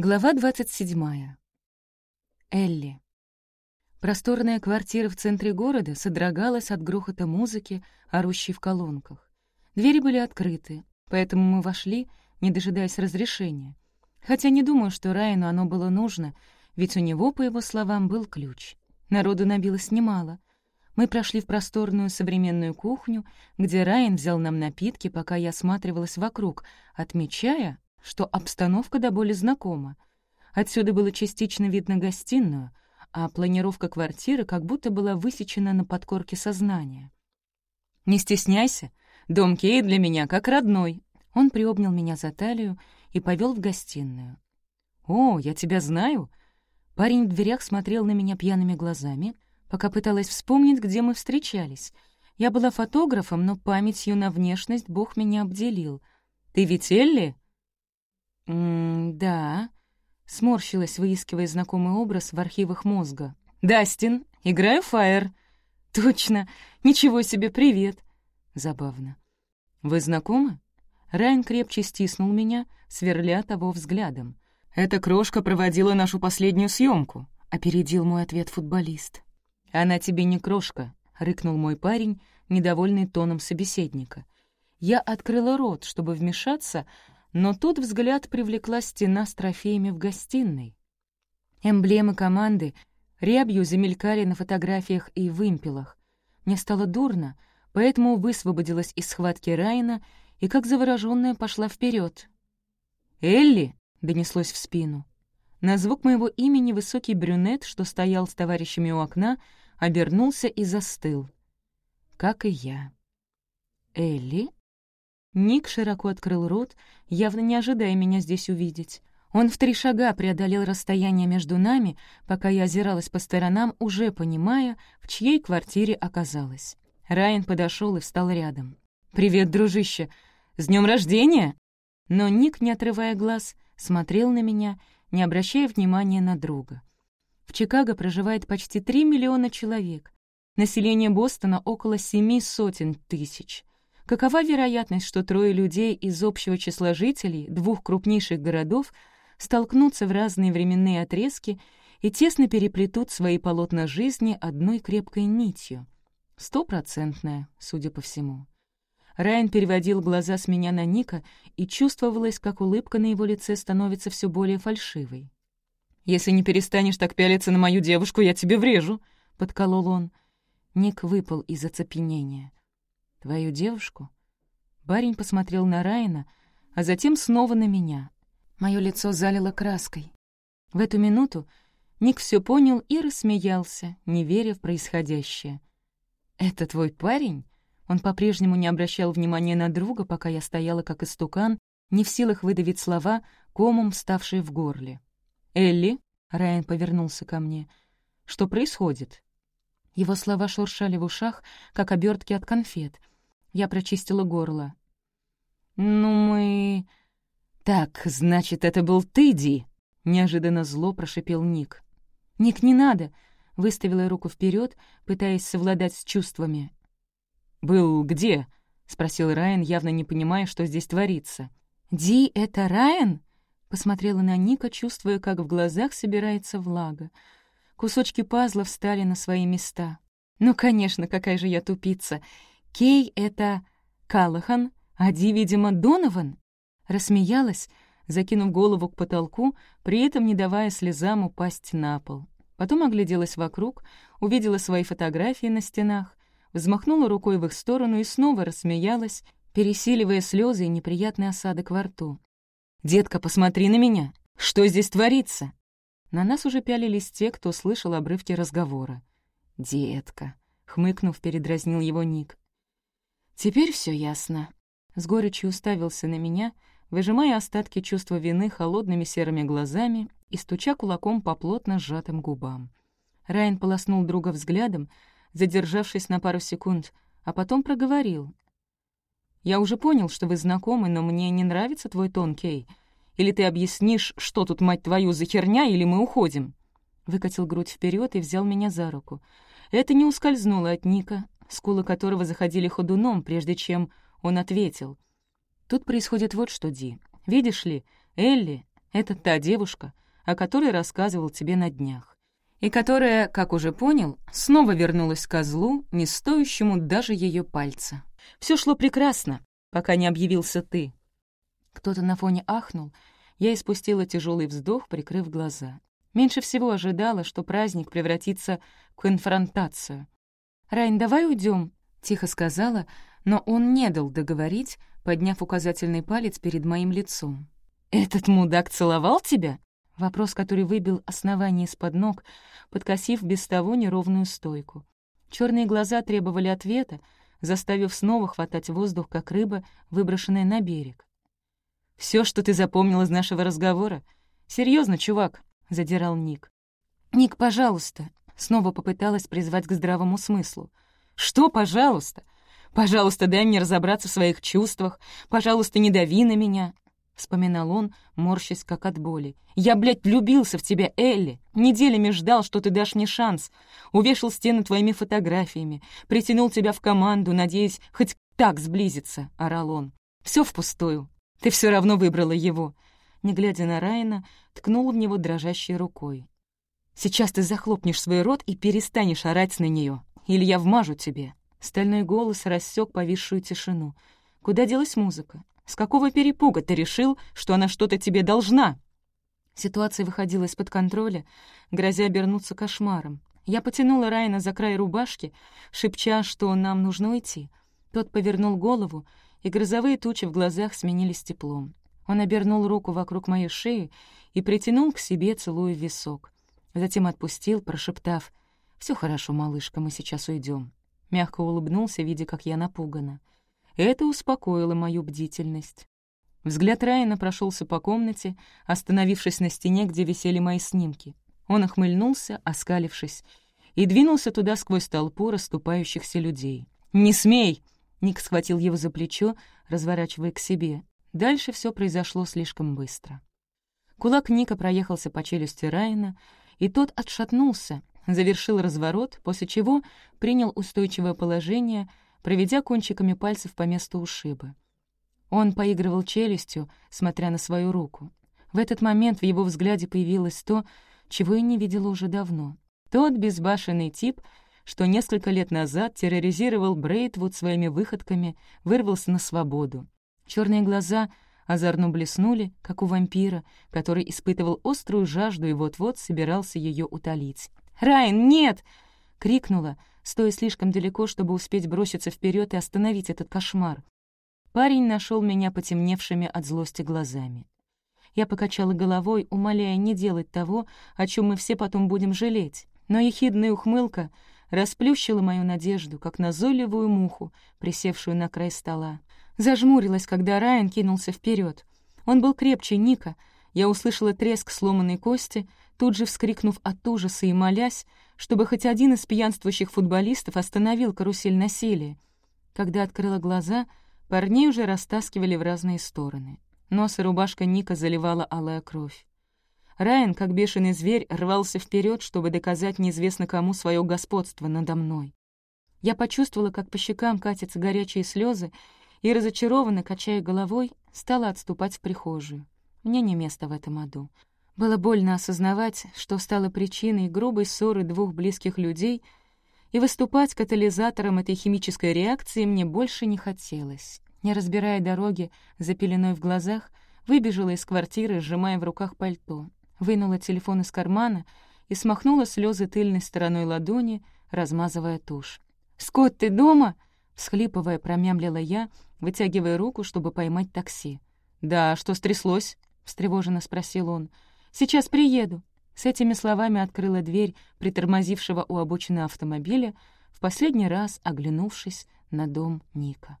Глава 27. Элли. Просторная квартира в центре города содрогалась от грохота музыки, орущей в колонках. Двери были открыты, поэтому мы вошли, не дожидаясь разрешения. Хотя не думаю, что Райану оно было нужно, ведь у него, по его словам, был ключ. Народу набилось немало. Мы прошли в просторную современную кухню, где Райан взял нам напитки, пока я осматривалась вокруг, отмечая, что обстановка до боли знакома. Отсюда было частично видно гостиную, а планировка квартиры как будто была высечена на подкорке сознания. «Не стесняйся, дом Кей для меня как родной». Он приобнял меня за талию и повел в гостиную. «О, я тебя знаю!» Парень в дверях смотрел на меня пьяными глазами, пока пыталась вспомнить, где мы встречались. Я была фотографом, но памятью на внешность Бог меня обделил. «Ты ведь Элли?» «М-да», — сморщилась, выискивая знакомый образ в архивах мозга. «Дастин, играю Фаер». «Точно! Ничего себе, привет!» Забавно. «Вы знакомы?» Райан крепче стиснул меня, сверля того взглядом. «Эта крошка проводила нашу последнюю съемку, опередил мой ответ футболист. «Она тебе не крошка», — рыкнул мой парень, недовольный тоном собеседника. Я открыла рот, чтобы вмешаться, но тут взгляд привлекла стена с трофеями в гостиной. Эмблемы команды рябью замелькали на фотографиях и вымпелах. Мне стало дурно, поэтому высвободилась из схватки Райна и, как заворожённая, пошла вперед. «Элли!» — донеслось в спину. На звук моего имени высокий брюнет, что стоял с товарищами у окна, обернулся и застыл. Как и я. «Элли?» Ник широко открыл рот, явно не ожидая меня здесь увидеть. Он в три шага преодолел расстояние между нами, пока я озиралась по сторонам, уже понимая, в чьей квартире оказалась. Райан подошел и встал рядом. «Привет, дружище! С днем рождения!» Но Ник, не отрывая глаз, смотрел на меня, не обращая внимания на друга. В Чикаго проживает почти три миллиона человек. Население Бостона — около семи сотен тысяч. Какова вероятность, что трое людей из общего числа жителей двух крупнейших городов столкнутся в разные временные отрезки и тесно переплетут свои полотна жизни одной крепкой нитью? Стопроцентная, судя по всему. Райан переводил глаза с меня на Ника, и чувствовалось, как улыбка на его лице становится все более фальшивой. «Если не перестанешь так пялиться на мою девушку, я тебе врежу», — подколол он. Ник выпал из оцепенения. «Твою девушку?» Барень посмотрел на Райана, а затем снова на меня. Моё лицо залило краской. В эту минуту Ник все понял и рассмеялся, не веря в происходящее. «Это твой парень?» Он по-прежнему не обращал внимания на друга, пока я стояла как истукан, не в силах выдавить слова, комом вставшие в горле. «Элли?» — Райан повернулся ко мне. «Что происходит?» Его слова шуршали в ушах, как обертки от конфет. Я прочистила горло. «Ну, мы...» «Так, значит, это был ты, Ди?» — неожиданно зло прошипел Ник. «Ник, не надо!» — выставила руку вперед, пытаясь совладать с чувствами. «Был где?» — спросил Райан, явно не понимая, что здесь творится. «Ди, это Райан?» — посмотрела на Ника, чувствуя, как в глазах собирается влага. Кусочки пазла встали на свои места. «Ну, конечно, какая же я тупица! Кей — это Калахан, а Ди, видимо, Донован?» Рассмеялась, закинув голову к потолку, при этом не давая слезам упасть на пол. Потом огляделась вокруг, увидела свои фотографии на стенах, взмахнула рукой в их сторону и снова рассмеялась, пересиливая слезы и неприятный осадок во рту. «Детка, посмотри на меня! Что здесь творится?» На нас уже пялились те, кто слышал обрывки разговора. «Детка», — хмыкнув, передразнил его Ник. «Теперь все ясно». С горечью уставился на меня, выжимая остатки чувства вины холодными серыми глазами и стуча кулаком по плотно сжатым губам. Райан полоснул друга взглядом, задержавшись на пару секунд, а потом проговорил. «Я уже понял, что вы знакомы, но мне не нравится твой тон, Кей. Или ты объяснишь, что тут, мать твою, за херня, или мы уходим?» Выкатил грудь вперед и взял меня за руку. Это не ускользнуло от Ника, скулы которого заходили ходуном, прежде чем он ответил. «Тут происходит вот что, Ди. Видишь ли, Элли Это та девушка, о которой рассказывал тебе на днях, и которая, как уже понял, снова вернулась к козлу, не стоящему даже ее пальца. Все шло прекрасно, пока не объявился ты. Кто-то на фоне ахнул, я испустила тяжелый вздох, прикрыв глаза. Меньше всего ожидала, что праздник превратится в конфронтацию. «Райн, давай уйдем, тихо сказала, но он не дал договорить, подняв указательный палец перед моим лицом. «Этот мудак целовал тебя?» Вопрос, который выбил основание из-под ног, подкосив без того неровную стойку. Черные глаза требовали ответа, заставив снова хватать воздух, как рыба, выброшенная на берег. Все, что ты запомнил из нашего разговора? Серьезно, чувак?» — задирал Ник. «Ник, пожалуйста!» — снова попыталась призвать к здравому смыслу. «Что, пожалуйста? Пожалуйста, дай мне разобраться в своих чувствах. Пожалуйста, не дави на меня!» — вспоминал он, морщась как от боли. «Я, блядь, влюбился в тебя, Элли! Неделями ждал, что ты дашь мне шанс. Увешал стену твоими фотографиями, притянул тебя в команду, надеясь хоть так сблизиться», — орал он. Все впустую. Ты все равно выбрала его». Не глядя на Райана, ткнул в него дрожащей рукой. «Сейчас ты захлопнешь свой рот и перестанешь орать на нее, или я вмажу тебе». Стальной голос рассек повисшую тишину. «Куда делась музыка? С какого перепуга ты решил, что она что-то тебе должна?» Ситуация выходила из-под контроля, грозя обернуться кошмаром. Я потянула Райана за край рубашки, шепча, что нам нужно уйти. Тот повернул голову, и грозовые тучи в глазах сменились теплом. Он обернул руку вокруг моей шеи и притянул к себе, целуя висок. Затем отпустил, прошептав «Все хорошо, малышка, мы сейчас уйдем. Мягко улыбнулся, видя, как я напугана. Это успокоило мою бдительность. Взгляд Райана прошелся по комнате, остановившись на стене, где висели мои снимки. Он охмыльнулся, оскалившись, и двинулся туда сквозь толпу расступающихся людей. «Не смей!» Ник схватил его за плечо, разворачивая к себе. Дальше все произошло слишком быстро. Кулак Ника проехался по челюсти Райана, и тот отшатнулся, завершил разворот, после чего принял устойчивое положение, проведя кончиками пальцев по месту ушиба. Он поигрывал челюстью, смотря на свою руку. В этот момент в его взгляде появилось то, чего я не видела уже давно. Тот безбашенный тип — что несколько лет назад терроризировал Брейтвуд своими выходками, вырвался на свободу. Черные глаза озорно блеснули, как у вампира, который испытывал острую жажду и вот-вот собирался ее утолить. «Райан, нет!» — крикнула, стоя слишком далеко, чтобы успеть броситься вперед и остановить этот кошмар. Парень нашел меня потемневшими от злости глазами. Я покачала головой, умоляя не делать того, о чем мы все потом будем жалеть. Но ехидная ухмылка расплющила мою надежду, как назойливую муху, присевшую на край стола. Зажмурилась, когда Райан кинулся вперед. Он был крепче Ника. Я услышала треск сломанной кости, тут же вскрикнув от ужаса и молясь, чтобы хоть один из пьянствующих футболистов остановил карусель насилия. Когда открыла глаза, парней уже растаскивали в разные стороны. Нос и рубашка Ника заливала алая кровь. Райан, как бешеный зверь, рвался вперед, чтобы доказать неизвестно кому свое господство надо мной. Я почувствовала, как по щекам катятся горячие слезы, и, разочарованно качая головой, стала отступать в прихожую. Мне не место в этом аду. Было больно осознавать, что стало причиной грубой ссоры двух близких людей, и выступать катализатором этой химической реакции мне больше не хотелось. Не разбирая дороги за пеленой в глазах, выбежала из квартиры, сжимая в руках пальто вынула телефон из кармана и смахнула слезы тыльной стороной ладони, размазывая тушь. «Скотт, ты дома?» — всхлипывая, промямлила я, вытягивая руку, чтобы поймать такси. «Да, что стряслось?» — встревоженно спросил он. «Сейчас приеду». С этими словами открыла дверь притормозившего у обочины автомобиля, в последний раз оглянувшись на дом Ника.